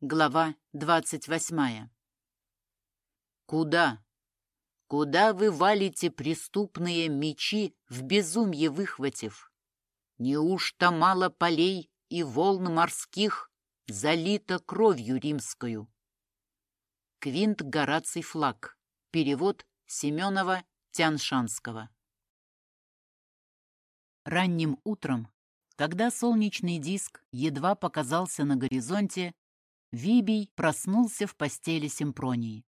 Глава двадцать восьмая. Куда? Куда вы валите преступные мечи, в безумье выхватив? Неужто мало полей и волн морских залито кровью римскую? Квинт Гораций флаг. Перевод Семенова Тяншанского. Ранним утром, когда солнечный диск едва показался на горизонте, Вибий проснулся в постели Симпронии.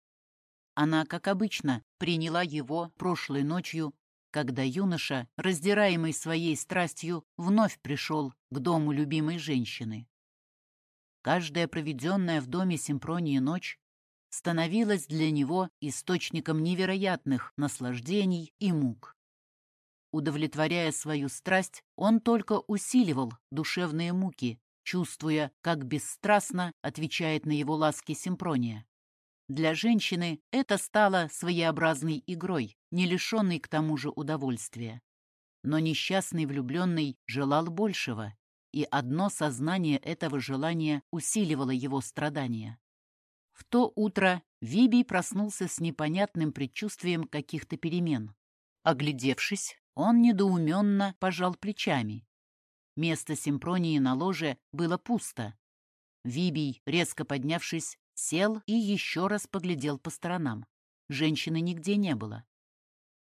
Она, как обычно, приняла его прошлой ночью, когда юноша, раздираемый своей страстью, вновь пришел к дому любимой женщины. Каждая проведенная в доме Симпронии ночь становилась для него источником невероятных наслаждений и мук. Удовлетворяя свою страсть, он только усиливал душевные муки, чувствуя, как бесстрастно отвечает на его ласки Симпрония. Для женщины это стало своеобразной игрой, не лишенной к тому же удовольствия. Но несчастный влюбленный желал большего, и одно сознание этого желания усиливало его страдания. В то утро Вибий проснулся с непонятным предчувствием каких-то перемен. Оглядевшись, он недоуменно пожал плечами Место Симпронии на ложе было пусто. Вибий, резко поднявшись, сел и еще раз поглядел по сторонам. Женщины нигде не было.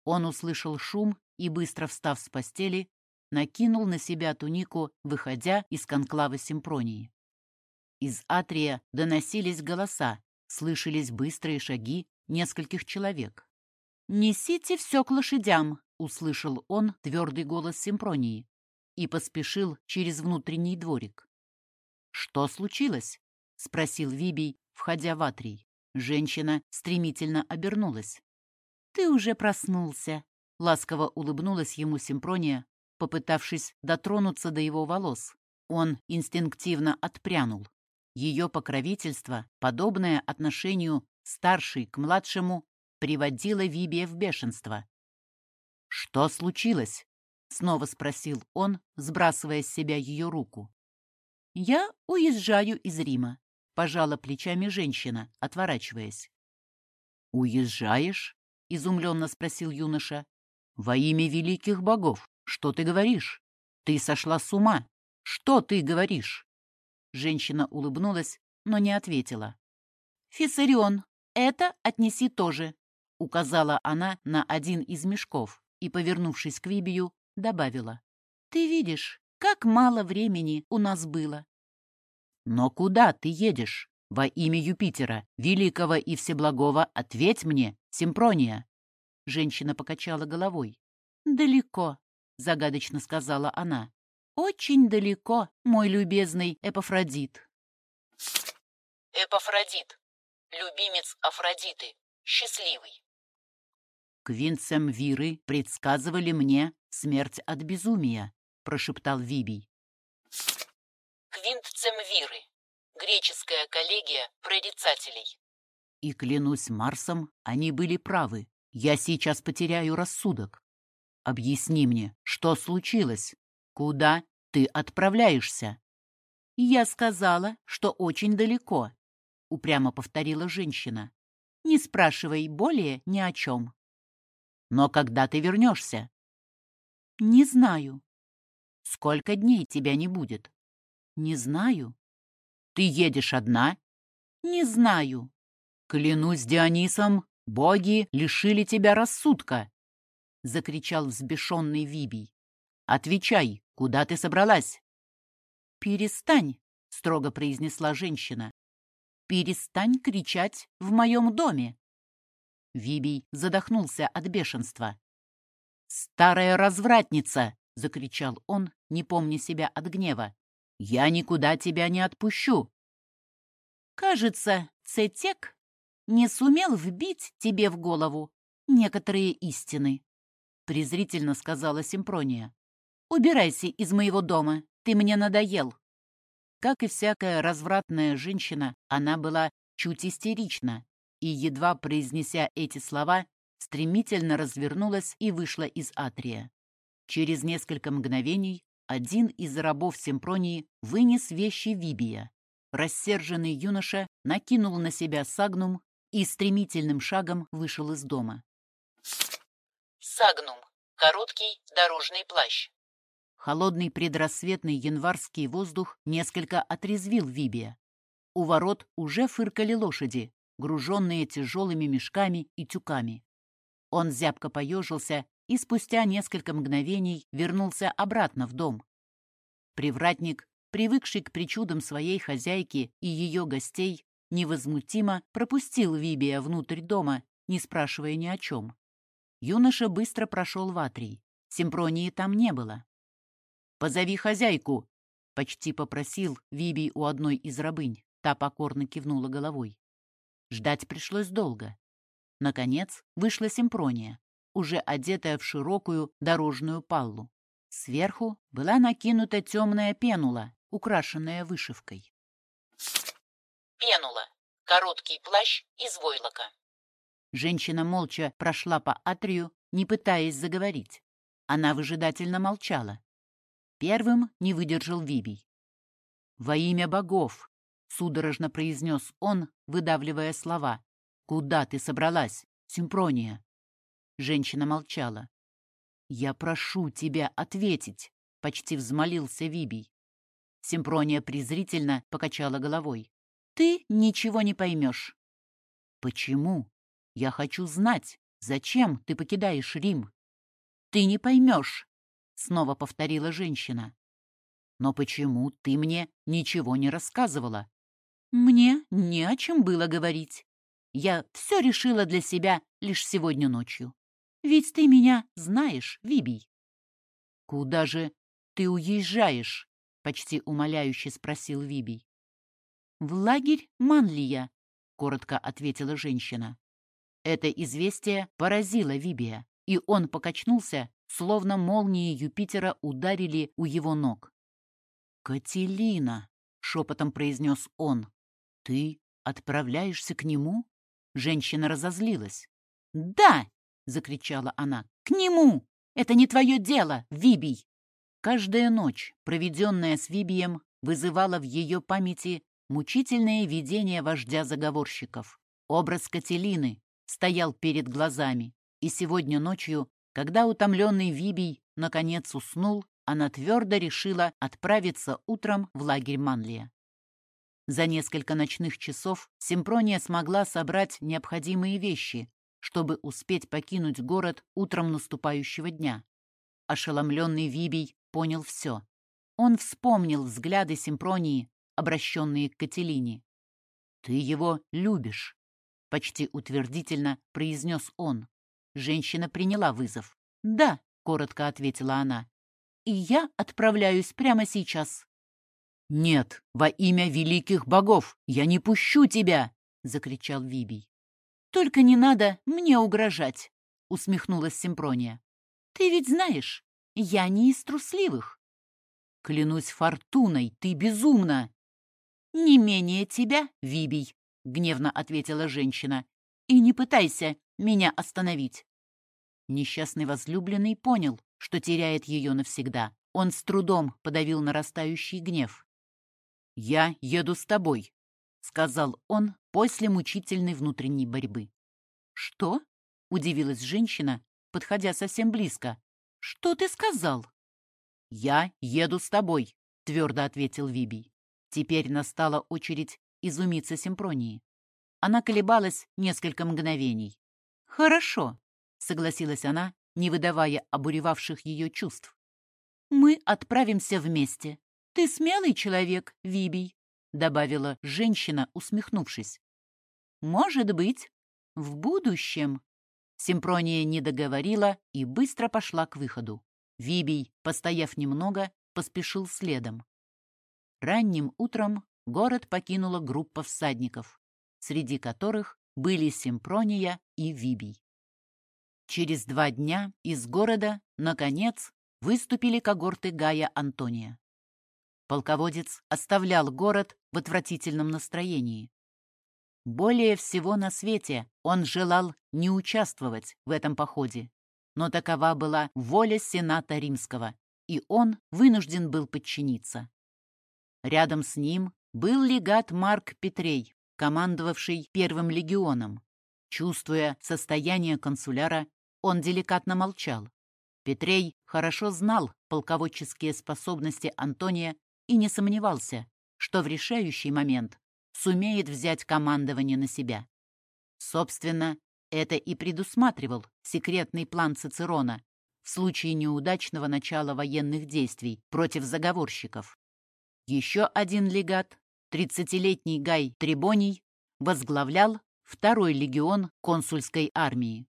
Он услышал шум и, быстро встав с постели, накинул на себя тунику, выходя из конклава Симпронии. Из атрия доносились голоса, слышались быстрые шаги нескольких человек. «Несите все к лошадям!» — услышал он твердый голос Симпронии и поспешил через внутренний дворик. «Что случилось?» — спросил Вибий, входя в атрий. Женщина стремительно обернулась. «Ты уже проснулся», — ласково улыбнулась ему Симпрония, попытавшись дотронуться до его волос. Он инстинктивно отпрянул. Ее покровительство, подобное отношению старший к младшему, приводило Вибия в бешенство. «Что случилось?» — снова спросил он, сбрасывая с себя ее руку. «Я уезжаю из Рима», — пожала плечами женщина, отворачиваясь. «Уезжаешь?» — изумленно спросил юноша. «Во имя великих богов, что ты говоришь? Ты сошла с ума. Что ты говоришь?» Женщина улыбнулась, но не ответила. «Фиссарион, это отнеси тоже», — указала она на один из мешков и, повернувшись к Вибию, добавила. «Ты видишь, как мало времени у нас было». «Но куда ты едешь? Во имя Юпитера, великого и всеблагого, ответь мне, Симпрония!» Женщина покачала головой. «Далеко», — загадочно сказала она. «Очень далеко, мой любезный Эпофродит». Эпофродит. Любимец Афродиты. Счастливый. Квинцем Виры предсказывали мне, «Смерть от безумия», — прошептал Вибий. Квинт Цемвиры. Греческая коллегия прорицателей. И клянусь Марсом, они были правы. Я сейчас потеряю рассудок. Объясни мне, что случилось? Куда ты отправляешься? Я сказала, что очень далеко, упрямо повторила женщина. Не спрашивай более ни о чем. Но когда ты вернешься? «Не знаю». «Сколько дней тебя не будет?» «Не знаю». «Ты едешь одна?» «Не знаю». «Клянусь Дионисом, боги лишили тебя рассудка!» — закричал взбешенный Вибий. «Отвечай, куда ты собралась?» «Перестань», — строго произнесла женщина. «Перестань кричать в моем доме». Вибий задохнулся от бешенства. «Старая развратница!» — закричал он, не помня себя от гнева. «Я никуда тебя не отпущу!» «Кажется, Цетек не сумел вбить тебе в голову некоторые истины», — презрительно сказала Симпрония. «Убирайся из моего дома, ты мне надоел». Как и всякая развратная женщина, она была чуть истерична, и, едва произнеся эти слова, стремительно развернулась и вышла из атрия. Через несколько мгновений один из рабов Симпронии вынес вещи Вибия. рассерженный юноша накинул на себя сагнум и стремительным шагом вышел из дома. Сагнум. Короткий дорожный плащ. Холодный предрассветный январский воздух несколько отрезвил Вибия. У ворот уже фыркали лошади, груженные тяжелыми мешками и тюками. Он зябко поежился и спустя несколько мгновений вернулся обратно в дом. Привратник, привыкший к причудам своей хозяйки и ее гостей, невозмутимо пропустил Вибия внутрь дома, не спрашивая ни о чем. Юноша быстро прошел в Атрий. Симпронии там не было. «Позови хозяйку!» — почти попросил Вибий у одной из рабынь. Та покорно кивнула головой. Ждать пришлось долго. Наконец вышла Симпрония, уже одетая в широкую дорожную паллу. Сверху была накинута темная пенула, украшенная вышивкой. Пенула. Короткий плащ из войлока. Женщина молча прошла по атрию, не пытаясь заговорить. Она выжидательно молчала. Первым не выдержал Вибий. «Во имя богов!» — судорожно произнес он, выдавливая слова. «Куда ты собралась, Симпрония?» Женщина молчала. «Я прошу тебя ответить!» — почти взмолился Вибий. Симпрония презрительно покачала головой. «Ты ничего не поймешь». «Почему?» Я хочу знать, зачем ты покидаешь Рим? Ты не поймешь, снова повторила женщина. Но почему ты мне ничего не рассказывала? Мне не о чем было говорить. Я все решила для себя лишь сегодня ночью. Ведь ты меня знаешь, Вибий. Куда же ты уезжаешь? Почти умоляюще спросил Вибий. В лагерь Манлия, коротко ответила женщина. Это известие поразило Вибия, и он покачнулся, словно молнии Юпитера ударили у его ног. «Кателина!» — шепотом произнес он. «Ты отправляешься к нему?» Женщина разозлилась. «Да!» — закричала она. «К нему! Это не твое дело, Вибий!» Каждая ночь, проведенная с Вибием, вызывала в ее памяти мучительное видение вождя заговорщиков. Образ Кателины, стоял перед глазами, и сегодня ночью, когда утомленный Вибий наконец уснул, она твердо решила отправиться утром в лагерь Манлия. За несколько ночных часов Симпрония смогла собрать необходимые вещи, чтобы успеть покинуть город утром наступающего дня. Ошеломленный Вибий понял все. Он вспомнил взгляды Симпронии, обращенные к Кателине. «Ты его любишь», — почти утвердительно произнес он. Женщина приняла вызов. «Да», — коротко ответила она. «И я отправляюсь прямо сейчас». «Нет, во имя великих богов, я не пущу тебя!» — закричал Вибий. «Только не надо мне угрожать», — усмехнулась Симпрония. «Ты ведь знаешь, я не из трусливых». «Клянусь фортуной, ты безумна!» «Не менее тебя, Вибий», гневно ответила женщина. «И не пытайся меня остановить». Несчастный возлюбленный понял, что теряет ее навсегда. Он с трудом подавил нарастающий гнев. «Я еду с тобой», — сказал он после мучительной внутренней борьбы. «Что?» — удивилась женщина, подходя совсем близко. «Что ты сказал?» «Я еду с тобой», — твердо ответил Вибий. Теперь настала очередь изумиться Симпронии. Она колебалась несколько мгновений. «Хорошо», — согласилась она, не выдавая обуревавших ее чувств. «Мы отправимся вместе. Ты смелый человек, Вибий», — добавила женщина, усмехнувшись. «Может быть, в будущем». Симпрония не договорила и быстро пошла к выходу. Вибий, постояв немного, поспешил следом. Ранним утром город покинула группа всадников, среди которых были Симпрония и Вибий. Через два дня из города, наконец, выступили когорты Гая Антония. Полководец оставлял город в отвратительном настроении. Более всего на свете он желал не участвовать в этом походе, но такова была воля Сената Римского, и он вынужден был подчиниться. Рядом с ним был легат Марк Петрей, командовавший первым легионом. Чувствуя состояние консуляра, он деликатно молчал. Петрей хорошо знал полководческие способности Антония и не сомневался, что в решающий момент сумеет взять командование на себя. Собственно, это и предусматривал секретный план Цицерона в случае неудачного начала военных действий против заговорщиков. Еще один легат, 30-летний Гай Трибоний, возглавлял второй легион консульской армии.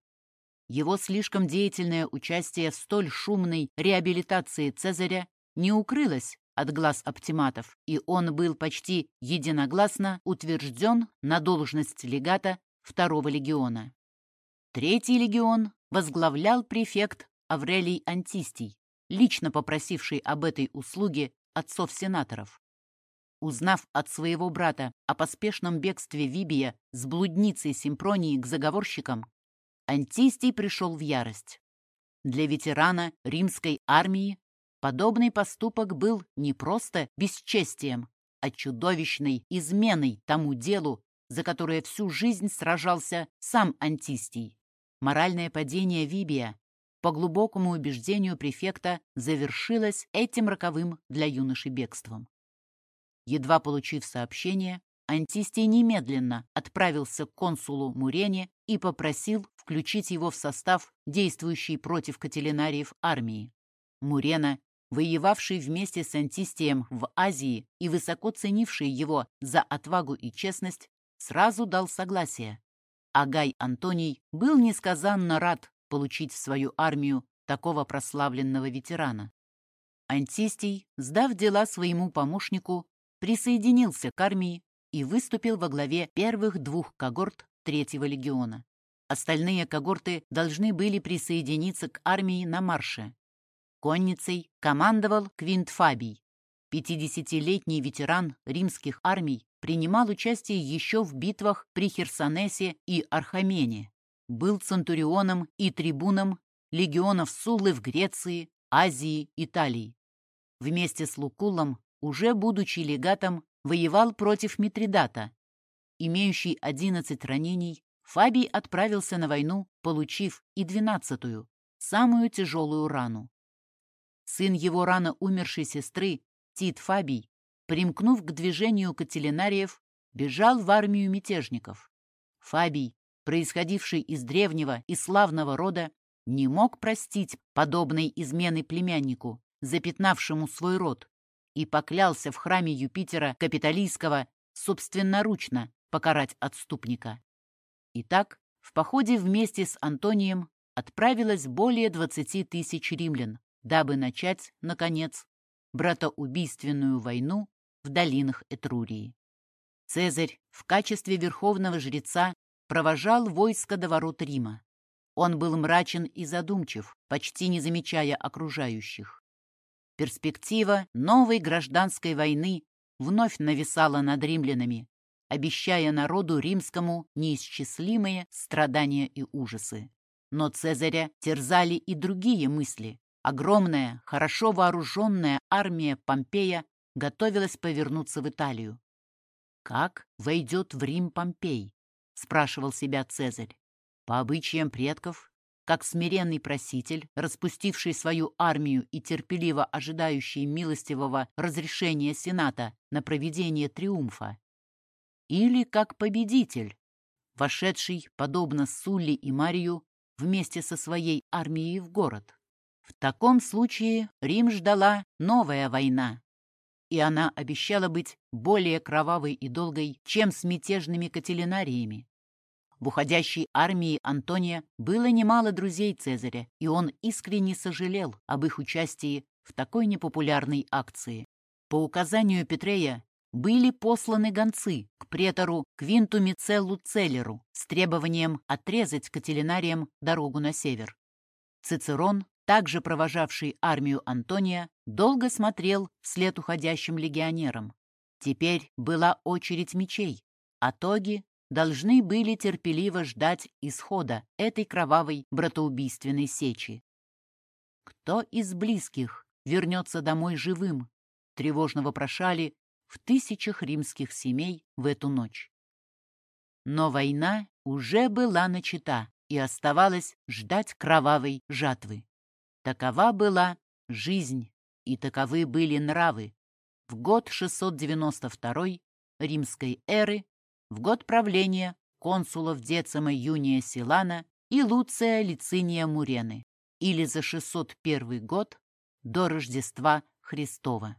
Его слишком деятельное участие в столь шумной реабилитации Цезаря не укрылось от глаз оптиматов, и он был почти единогласно утвержден на должность легата второго легиона. Третий легион возглавлял префект Аврелий Антистий, лично попросивший об этой услуге отцов-сенаторов. Узнав от своего брата о поспешном бегстве Вибия с блудницей Симпронии к заговорщикам, Антистий пришел в ярость. Для ветерана римской армии подобный поступок был не просто бесчестием, а чудовищной изменой тому делу, за которое всю жизнь сражался сам Антистий. Моральное падение Вибия, по глубокому убеждению префекта, завершилось этим роковым для юноши бегством. Едва получив сообщение, Антистий немедленно отправился к консулу Мурене и попросил включить его в состав действующей против кателинариев армии. Мурена, воевавший вместе с Антистием в Азии и высоко ценивший его за отвагу и честность, сразу дал согласие. А Гай Антоний был несказанно рад получить в свою армию такого прославленного ветерана. Антистий, сдав дела своему помощнику, присоединился к армии и выступил во главе первых двух когорт Третьего легиона. Остальные когорты должны были присоединиться к армии на марше. Конницей командовал Квинт Фабий. 50-летний ветеран римских армий принимал участие еще в битвах при Херсонесе и Архамене. Был центурионом и трибуном легионов Суллы в Греции, Азии, Италии. Вместе с Лукулом, уже будучи легатом, воевал против Митридата. Имеющий 11 ранений, Фабий отправился на войну, получив и двенадцатую, самую тяжелую рану. Сын его рано умершей сестры, Тит Фабий, примкнув к движению кателинариев, бежал в армию мятежников. Фабий, происходивший из древнего и славного рода, не мог простить подобной измены племяннику, запятнавшему свой род, и поклялся в храме Юпитера Капитолийского собственноручно покарать отступника. Итак, в походе вместе с Антонием отправилось более 20 тысяч римлян, дабы начать, наконец, братоубийственную войну в долинах Этрурии. Цезарь в качестве верховного жреца провожал войско до ворот Рима. Он был мрачен и задумчив, почти не замечая окружающих. Перспектива новой гражданской войны вновь нависала над римлянами, обещая народу римскому неисчислимые страдания и ужасы. Но Цезаря терзали и другие мысли. Огромная, хорошо вооруженная армия Помпея готовилась повернуться в Италию. «Как войдет в Рим Помпей?» — спрашивал себя Цезарь. По обычаям предков как смиренный проситель, распустивший свою армию и терпеливо ожидающий милостивого разрешения Сената на проведение триумфа, или как победитель, вошедший, подобно Сулли и Марию, вместе со своей армией в город. В таком случае Рим ждала новая война, и она обещала быть более кровавой и долгой, чем с мятежными кателинариями. В уходящей армии Антония было немало друзей Цезаря, и он искренне сожалел об их участии в такой непопулярной акции. По указанию Петрея были посланы гонцы к претору Квинту Мицеллу Целлеру с требованием отрезать кателинариям дорогу на север. Цицерон, также провожавший армию Антония, долго смотрел вслед уходящим легионерам. Теперь была очередь мечей, а тоги должны были терпеливо ждать исхода этой кровавой братоубийственной сечи. Кто из близких вернется домой живым? Тревожно вопрошали в тысячах римских семей в эту ночь. Но война уже была начата и оставалось ждать кровавой жатвы. Такова была жизнь, и таковы были нравы. В год 692 римской эры, в год правления консулов Децима Юния Силана и Луция Лициния Мурены, или за 601 год до Рождества Христова.